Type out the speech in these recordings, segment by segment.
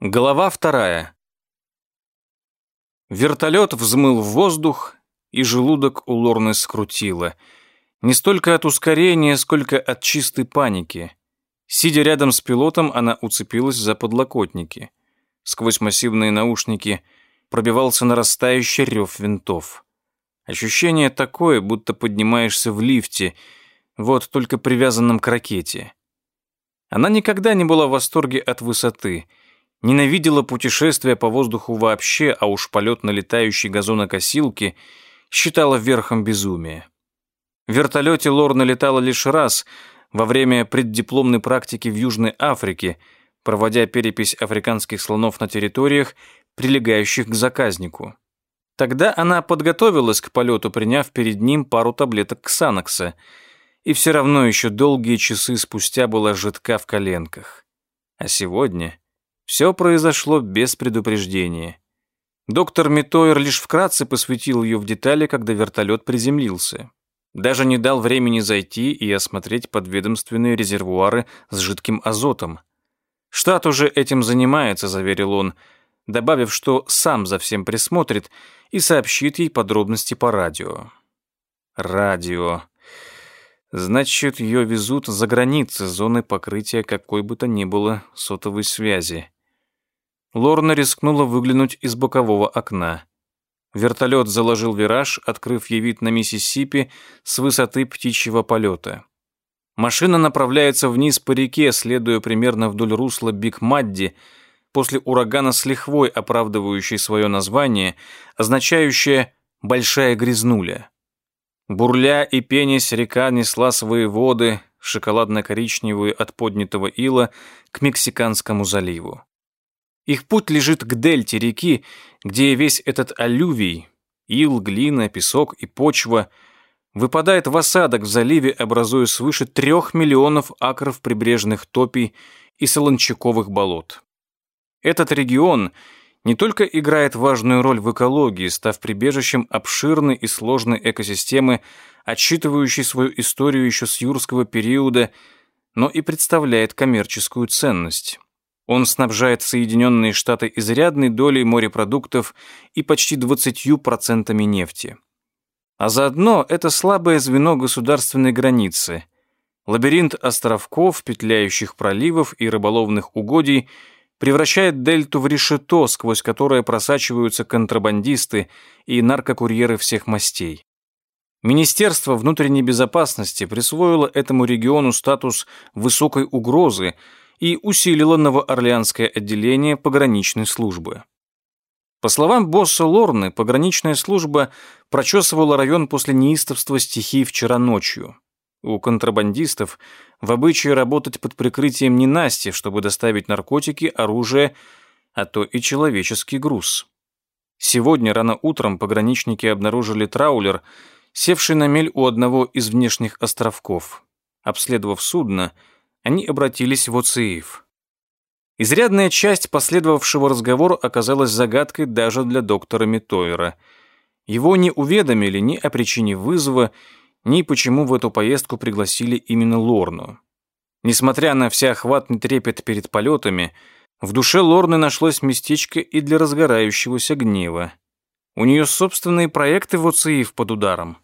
Глава вторая. Вертолет взмыл в воздух, и желудок у Лорны скрутило. Не столько от ускорения, сколько от чистой паники. Сидя рядом с пилотом, она уцепилась за подлокотники. Сквозь массивные наушники пробивался нарастающий рев винтов. Ощущение такое, будто поднимаешься в лифте, вот только привязанном к ракете. Она никогда не была в восторге от высоты — Ненавидела путешествия по воздуху вообще, а уж полет на летающей газонокосилке считала верхом безумия. В вертолете Лорна летала лишь раз во время преддипломной практики в Южной Африке, проводя перепись африканских слонов на территориях, прилегающих к заказнику. Тогда она подготовилась к полету, приняв перед ним пару таблеток Ксанокса, и все равно еще долгие часы спустя была жидка в коленках. А сегодня все произошло без предупреждения. Доктор Митойер лишь вкратце посвятил ее в детали, когда вертолет приземлился. Даже не дал времени зайти и осмотреть подведомственные резервуары с жидким азотом. «Штат уже этим занимается», — заверил он, добавив, что сам за всем присмотрит и сообщит ей подробности по радио. Радио. Значит, ее везут за границы зоны покрытия какой бы то ни было сотовой связи. Лорна рискнула выглянуть из бокового окна. Вертолет заложил вираж, открыв ей вид на Миссисипи с высоты птичьего полета. Машина направляется вниз по реке, следуя примерно вдоль русла Биг Мадди, после урагана с лихвой, оправдывающей свое название, означающее «большая грязнуля». Бурля и пенясь, река несла свои воды, шоколадно-коричневые от поднятого ила, к Мексиканскому заливу. Их путь лежит к дельте реки, где весь этот алювий, ил, глина, песок и почва, выпадает в осадок в заливе, образуя свыше трех миллионов акров прибрежных топий и солончаковых болот. Этот регион не только играет важную роль в экологии, став прибежищем обширной и сложной экосистемы, отсчитывающей свою историю еще с юрского периода, но и представляет коммерческую ценность. Он снабжает Соединенные Штаты изрядной долей морепродуктов и почти 20% нефти. А заодно это слабое звено государственной границы. Лабиринт островков, петляющих проливов и рыболовных угодий превращает дельту в решето, сквозь которое просачиваются контрабандисты и наркокурьеры всех мастей. Министерство внутренней безопасности присвоило этому региону статус высокой угрозы – и усилила Новоорлеанское отделение пограничной службы. По словам босса Лорны, пограничная служба прочесывала район после неистовства стихий вчера ночью. У контрабандистов в обычае работать под прикрытием ненасти, чтобы доставить наркотики, оружие, а то и человеческий груз. Сегодня рано утром пограничники обнаружили траулер, севший на мель у одного из внешних островков. Обследовав судно, они обратились в ОЦИИФ. Изрядная часть последовавшего разговора оказалась загадкой даже для доктора Митойера. Его не уведомили ни о причине вызова, ни почему в эту поездку пригласили именно Лорну. Несмотря на всеохватный трепет перед полетами, в душе Лорны нашлось местечко и для разгорающегося гнева. У нее собственные проекты в ОЦИИФ под ударом.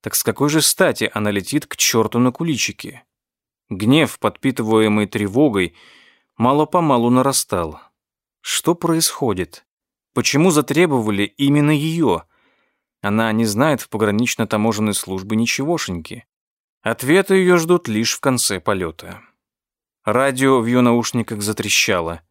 Так с какой же стати она летит к черту на куличики? Гнев, подпитываемый тревогой, мало-помалу нарастал. Что происходит? Почему затребовали именно ее? Она не знает в погранично-таможенной службе ничегошеньки. Ответы ее ждут лишь в конце полета. Радио в ее наушниках затрещало.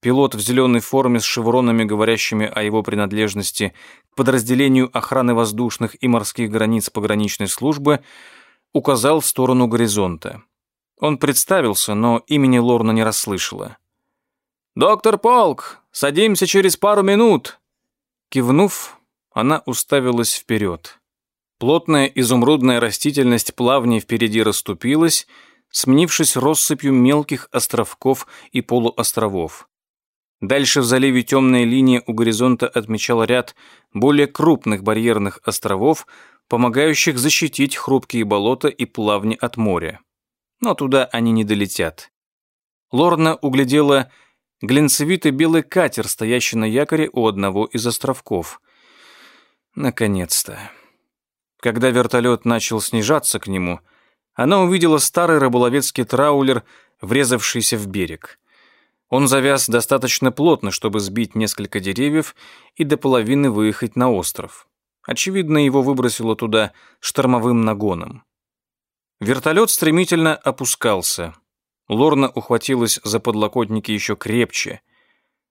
Пилот в зеленой форме с шевронами, говорящими о его принадлежности к подразделению охраны воздушных и морских границ пограничной службы, указал в сторону горизонта. Он представился, но имени Лорна не расслышала. «Доктор Полк, садимся через пару минут!» Кивнув, она уставилась вперед. Плотная изумрудная растительность плавней впереди расступилась, сменившись россыпью мелких островков и полуостровов. Дальше в заливе темная линия у горизонта отмечала ряд более крупных барьерных островов, помогающих защитить хрупкие болота и плавни от моря но туда они не долетят. Лорна углядела глинцевитый белый катер, стоящий на якоре у одного из островков. Наконец-то. Когда вертолет начал снижаться к нему, она увидела старый рыболовецкий траулер, врезавшийся в берег. Он завяз достаточно плотно, чтобы сбить несколько деревьев и до половины выехать на остров. Очевидно, его выбросило туда штормовым нагоном. Вертолет стремительно опускался. Лорна ухватилась за подлокотники еще крепче.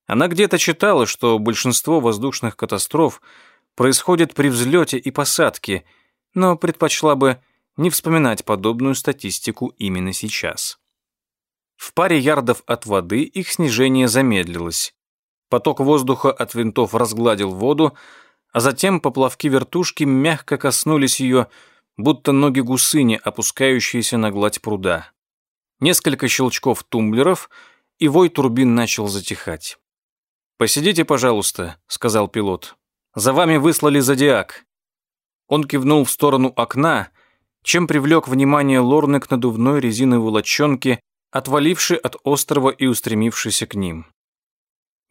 Она где-то читала, что большинство воздушных катастроф происходит при взлете и посадке, но предпочла бы не вспоминать подобную статистику именно сейчас. В паре ярдов от воды их снижение замедлилось. Поток воздуха от винтов разгладил воду, а затем поплавки вертушки мягко коснулись ее, будто ноги гусыни, опускающиеся на гладь пруда. Несколько щелчков тумблеров, и вой турбин начал затихать. «Посидите, пожалуйста», — сказал пилот. «За вами выслали зодиак». Он кивнул в сторону окна, чем привлек внимание Лорны к надувной резиновой лодчонке, отвалившей от острова и устремившейся к ним.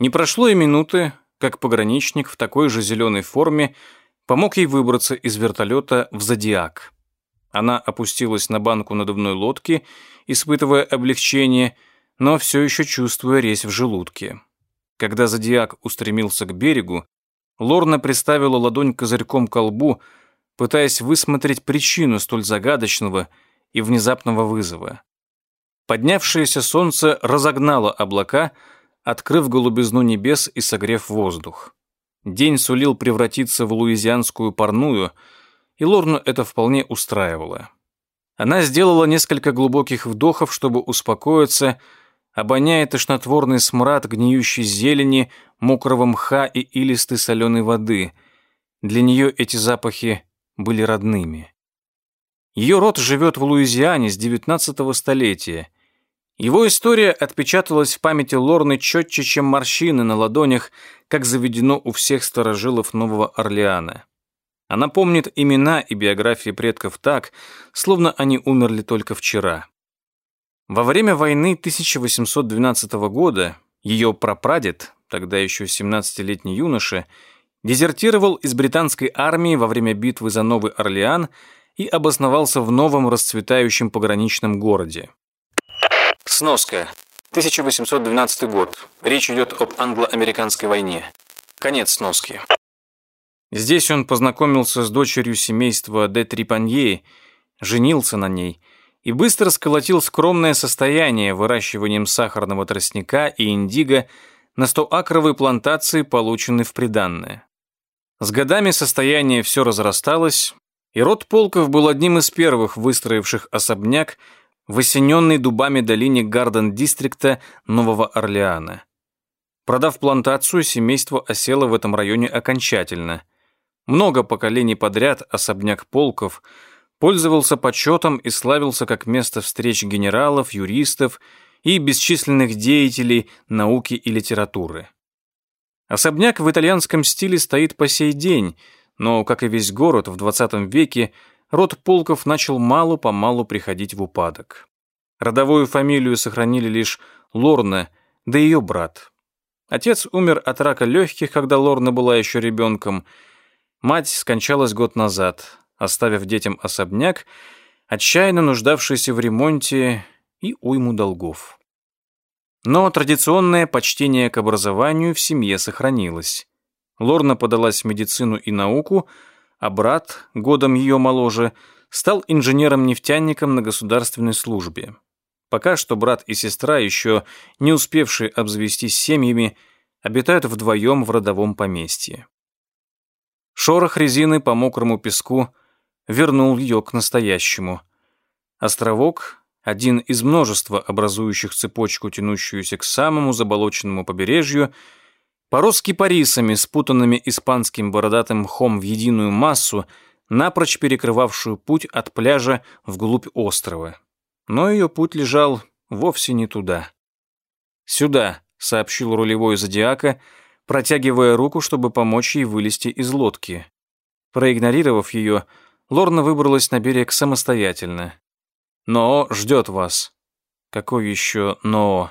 Не прошло и минуты, как пограничник в такой же зеленой форме помог ей выбраться из вертолета в «Зодиак». Она опустилась на банку надувной лодки, испытывая облегчение, но все еще чувствуя резь в желудке. Когда «Зодиак» устремился к берегу, Лорна приставила ладонь козырьком к лбу, пытаясь высмотреть причину столь загадочного и внезапного вызова. Поднявшееся солнце разогнало облака, открыв голубизну небес и согрев воздух. День сулил превратиться в луизианскую парную, и Лорну это вполне устраивало. Она сделала несколько глубоких вдохов, чтобы успокоиться, обоняя тошнотворный смрад гниющей зелени, мокрого мха и илистой соленой воды. Для нее эти запахи были родными. Ее род живет в Луизиане с XIX столетия, его история отпечаталась в памяти Лорны четче, чем морщины на ладонях, как заведено у всех старожилов Нового Орлеана. Она помнит имена и биографии предков так, словно они умерли только вчера. Во время войны 1812 года ее прапрадед, тогда еще 17-летний юноша, дезертировал из британской армии во время битвы за Новый Орлеан и обосновался в новом расцветающем пограничном городе. Сноска. 1812 год. Речь идет об англо-американской войне. Конец сноски. Здесь он познакомился с дочерью семейства де Трипанье, женился на ней и быстро сколотил скромное состояние выращиванием сахарного тростника и индиго на 100-акровой плантации, полученной в приданное. С годами состояние все разрасталось, и род Полков был одним из первых выстроивших особняк в осененной дубами долине Гарден-дистрикта Нового Орлеана. Продав плантацию, семейство осело в этом районе окончательно. Много поколений подряд особняк полков пользовался почетом и славился как место встреч генералов, юристов и бесчисленных деятелей науки и литературы. Особняк в итальянском стиле стоит по сей день, но, как и весь город в 20 веке, род полков начал мало-помалу приходить в упадок. Родовую фамилию сохранили лишь Лорна, да ее брат. Отец умер от рака легких, когда Лорна была еще ребенком. Мать скончалась год назад, оставив детям особняк, отчаянно нуждавшийся в ремонте и уйму долгов. Но традиционное почтение к образованию в семье сохранилось. Лорна подалась в медицину и науку, а брат, годом ее моложе, стал инженером-нефтяником на государственной службе. Пока что брат и сестра, еще не успевшие обзавестись семьями, обитают вдвоем в родовом поместье. Шорох резины по мокрому песку вернул ее к настоящему. Островок, один из множества образующих цепочку, тянущуюся к самому заболоченному побережью, Порос кипарисами, спутанными испанским бородатым мхом в единую массу, напрочь перекрывавшую путь от пляжа вглубь острова. Но ее путь лежал вовсе не туда. «Сюда», — сообщил рулевой зодиака, протягивая руку, чтобы помочь ей вылезти из лодки. Проигнорировав ее, Лорна выбралась на берег самостоятельно. «Но ждет вас». «Какой еще «но»?»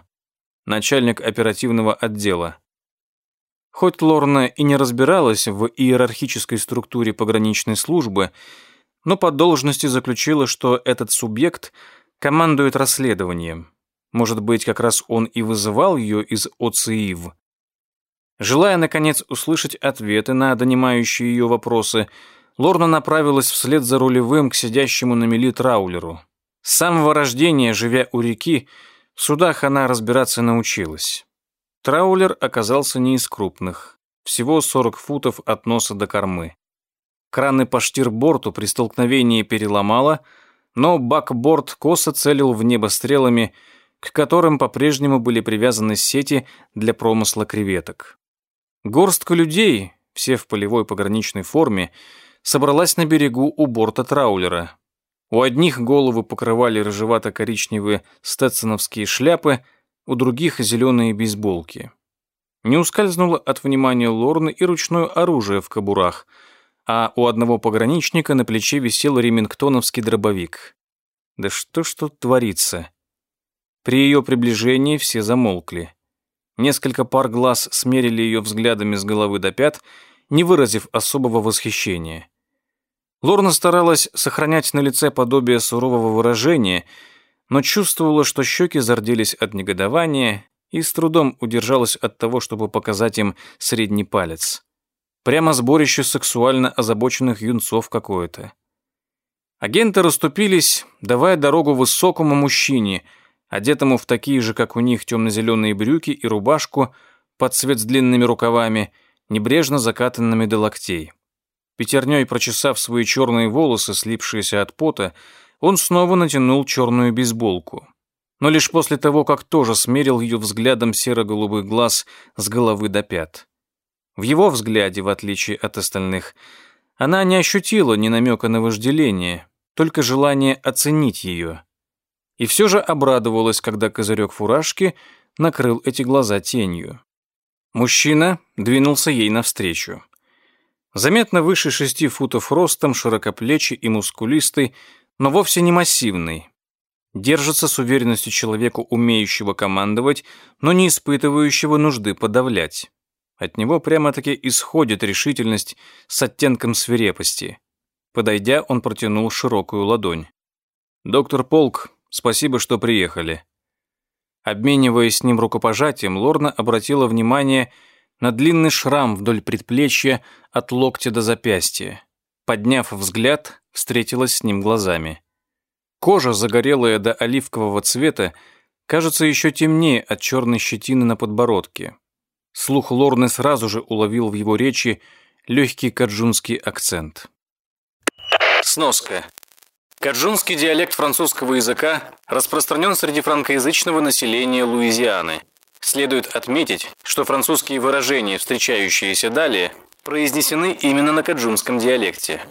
начальник оперативного отдела. Хоть Лорна и не разбиралась в иерархической структуре пограничной службы, но по должности заключила, что этот субъект командует расследованием. Может быть, как раз он и вызывал ее из ОЦИВ. Желая, наконец, услышать ответы на донимающие ее вопросы, Лорна направилась вслед за рулевым к сидящему на мели траулеру. С самого рождения, живя у реки, в судах она разбираться научилась. Траулер оказался не из крупных, всего 40 футов от носа до кормы. Краны по штирборту при столкновении переломало, но бакборд косо целил в небо стрелами, к которым по-прежнему были привязаны сети для промысла креветок. Горстка людей, все в полевой пограничной форме, собралась на берегу у борта траулера. У одних головы покрывали рыжевато-коричневые стетсоновские шляпы, у других — зеленые бейсболки. Не ускользнуло от внимания Лорны и ручное оружие в кобурах, а у одного пограничника на плече висел ремингтоновский дробовик. Да что ж тут творится? При ее приближении все замолкли. Несколько пар глаз смерили ее взглядами с головы до пят, не выразив особого восхищения. Лорна старалась сохранять на лице подобие сурового выражения, но чувствовала, что щеки зарделись от негодования и с трудом удержалась от того, чтобы показать им средний палец. Прямо сборище сексуально озабоченных юнцов какое-то. Агенты расступились, давая дорогу высокому мужчине — одетому в такие же, как у них, темно-зеленые брюки и рубашку под цвет с длинными рукавами, небрежно закатанными до локтей. Пятерней прочесав свои черные волосы, слипшиеся от пота, он снова натянул черную бейсболку. Но лишь после того, как тоже смерил ее взглядом серо-голубых глаз с головы до пят. В его взгляде, в отличие от остальных, она не ощутила ни намека на вожделение, только желание оценить ее и все же обрадовалась, когда козырек фуражки накрыл эти глаза тенью. Мужчина двинулся ей навстречу. Заметно выше шести футов ростом, широкоплечий и мускулистый, но вовсе не массивный. Держится с уверенностью человека, умеющего командовать, но не испытывающего нужды подавлять. От него прямо-таки исходит решительность с оттенком свирепости. Подойдя, он протянул широкую ладонь. «Доктор Полк, Спасибо, что приехали». Обмениваясь с ним рукопожатием, Лорна обратила внимание на длинный шрам вдоль предплечья от локтя до запястья. Подняв взгляд, встретилась с ним глазами. Кожа, загорелая до оливкового цвета, кажется еще темнее от черной щетины на подбородке. Слух Лорны сразу же уловил в его речи легкий каджунский акцент. Сноска. Каджунский диалект французского языка распространен среди франкоязычного населения Луизианы. Следует отметить, что французские выражения, встречающиеся далее, произнесены именно на каджунском диалекте.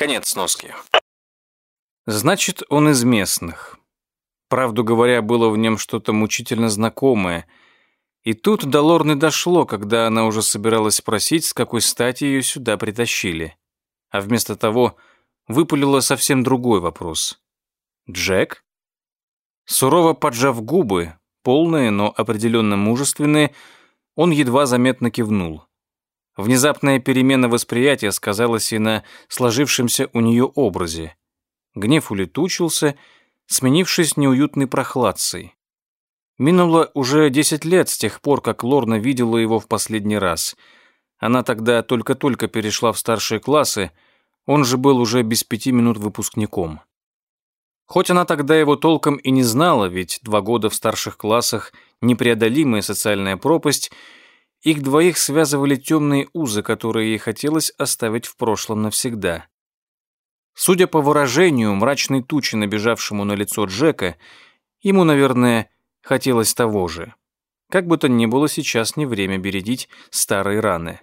Конец сноски. Значит, он из местных. Правду говоря, было в нем что-то мучительно знакомое. И тут до Лорны дошло, когда она уже собиралась спросить, с какой стати ее сюда притащили. А вместо того выпалила совсем другой вопрос. «Джек?» Сурово поджав губы, полные, но определенно мужественные, он едва заметно кивнул. Внезапная перемена восприятия сказалась и на сложившемся у нее образе. Гнев улетучился, сменившись неуютной прохладцей. Минуло уже десять лет с тех пор, как Лорна видела его в последний раз. Она тогда только-только перешла в старшие классы, он же был уже без пяти минут выпускником. Хоть она тогда его толком и не знала, ведь два года в старших классах – непреодолимая социальная пропасть, их двоих связывали темные узы, которые ей хотелось оставить в прошлом навсегда. Судя по выражению мрачной тучи, набежавшему на лицо Джека, ему, наверное, хотелось того же. Как бы то ни было, сейчас не время бередить старые раны.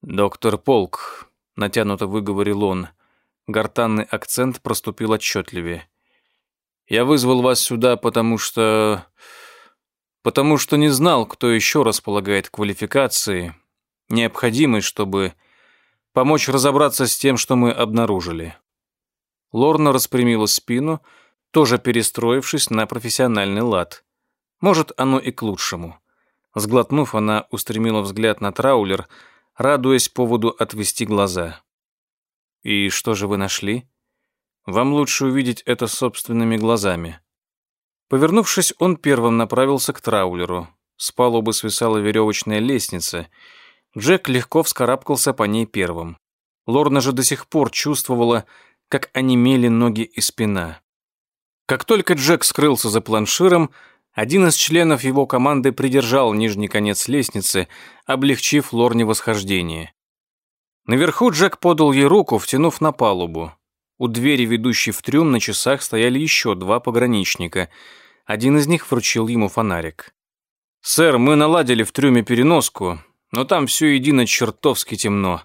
«Доктор Полк, натянуто выговорил он. Гортанный акцент проступил отчетливее. «Я вызвал вас сюда, потому что... потому что не знал, кто еще располагает квалификацией, необходимой, чтобы помочь разобраться с тем, что мы обнаружили». Лорна распрямила спину, тоже перестроившись на профессиональный лад. Может, оно и к лучшему. Сглотнув, она устремила взгляд на траулер, радуясь поводу отвести глаза. «И что же вы нашли?» «Вам лучше увидеть это собственными глазами». Повернувшись, он первым направился к траулеру. С палубы свисала веревочная лестница. Джек легко вскарабкался по ней первым. Лорна же до сих пор чувствовала, как онемели ноги и спина. Как только Джек скрылся за планширом, один из членов его команды придержал нижний конец лестницы, облегчив Лорне восхождение. Наверху Джек подал ей руку, втянув на палубу. У двери, ведущей в трюм, на часах стояли еще два пограничника. Один из них вручил ему фонарик. «Сэр, мы наладили в трюме переноску, но там все едино чертовски темно».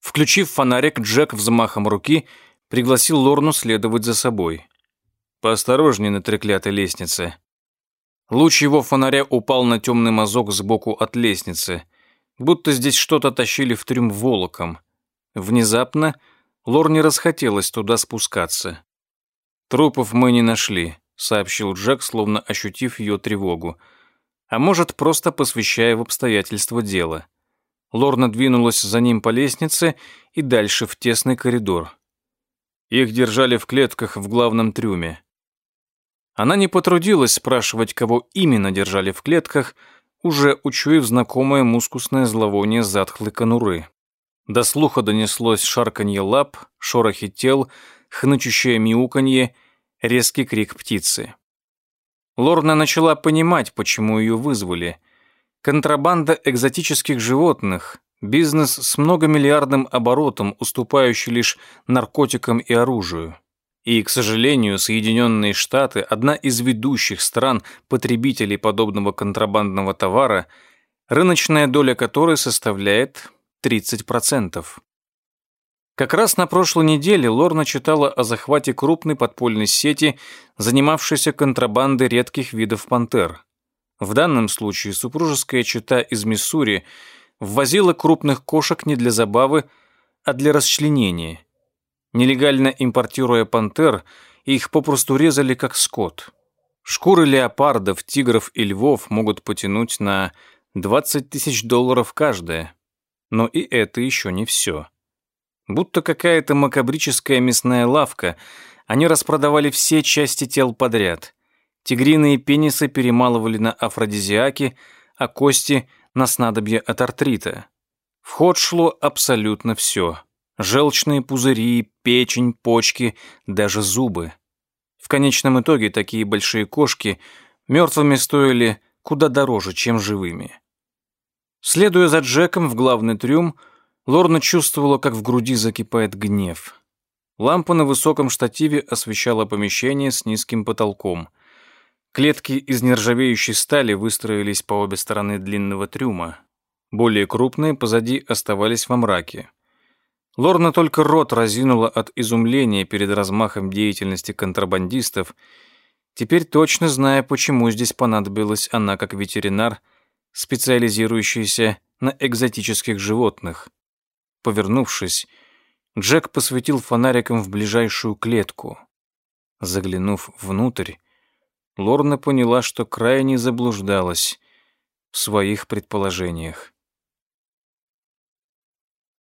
Включив фонарик, Джек взмахом руки пригласил Лорну следовать за собой. «Поосторожнее на треклятой лестнице». Луч его фонаря упал на темный мазок сбоку от лестницы, будто здесь что-то тащили в трюм волоком. Внезапно Лорне расхотелось туда спускаться. «Трупов мы не нашли», — сообщил Джек, словно ощутив ее тревогу а может, просто посвящая в обстоятельства дела. Лорна двинулась за ним по лестнице и дальше в тесный коридор. Их держали в клетках в главном трюме. Она не потрудилась спрашивать, кого именно держали в клетках, уже учуяв знакомое мускусное зловоние затхлой конуры. До слуха донеслось шарканье лап, шорохи тел, хнычущее мяуканье, резкий крик птицы. Лорна начала понимать, почему ее вызвали. Контрабанда экзотических животных, бизнес с многомиллиардным оборотом, уступающий лишь наркотикам и оружию. И, к сожалению, Соединенные Штаты – одна из ведущих стран потребителей подобного контрабандного товара, рыночная доля которой составляет 30%. Как раз на прошлой неделе Лорна читала о захвате крупной подпольной сети, занимавшейся контрабандой редких видов пантер. В данном случае супружеская чета из Миссури ввозила крупных кошек не для забавы, а для расчленения. Нелегально импортируя пантер, их попросту резали как скот. Шкуры леопардов, тигров и львов могут потянуть на 20 тысяч долларов каждая. Но и это еще не все. Будто какая-то макабрическая мясная лавка, они распродавали все части тел подряд. Тигриные пенисы перемалывали на афродизиаки, а кости — на снадобье от артрита. В ход шло абсолютно все. Желчные пузыри, печень, почки, даже зубы. В конечном итоге такие большие кошки мертвыми стоили куда дороже, чем живыми. Следуя за Джеком в главный трюм, Лорна чувствовала, как в груди закипает гнев. Лампа на высоком штативе освещала помещение с низким потолком. Клетки из нержавеющей стали выстроились по обе стороны длинного трюма. Более крупные позади оставались во мраке. Лорна только рот разинула от изумления перед размахом деятельности контрабандистов, теперь точно зная, почему здесь понадобилась она как ветеринар, специализирующийся на экзотических животных. Повернувшись, Джек посветил фонариком в ближайшую клетку. Заглянув внутрь, Лорна поняла, что крайне заблуждалась в своих предположениях.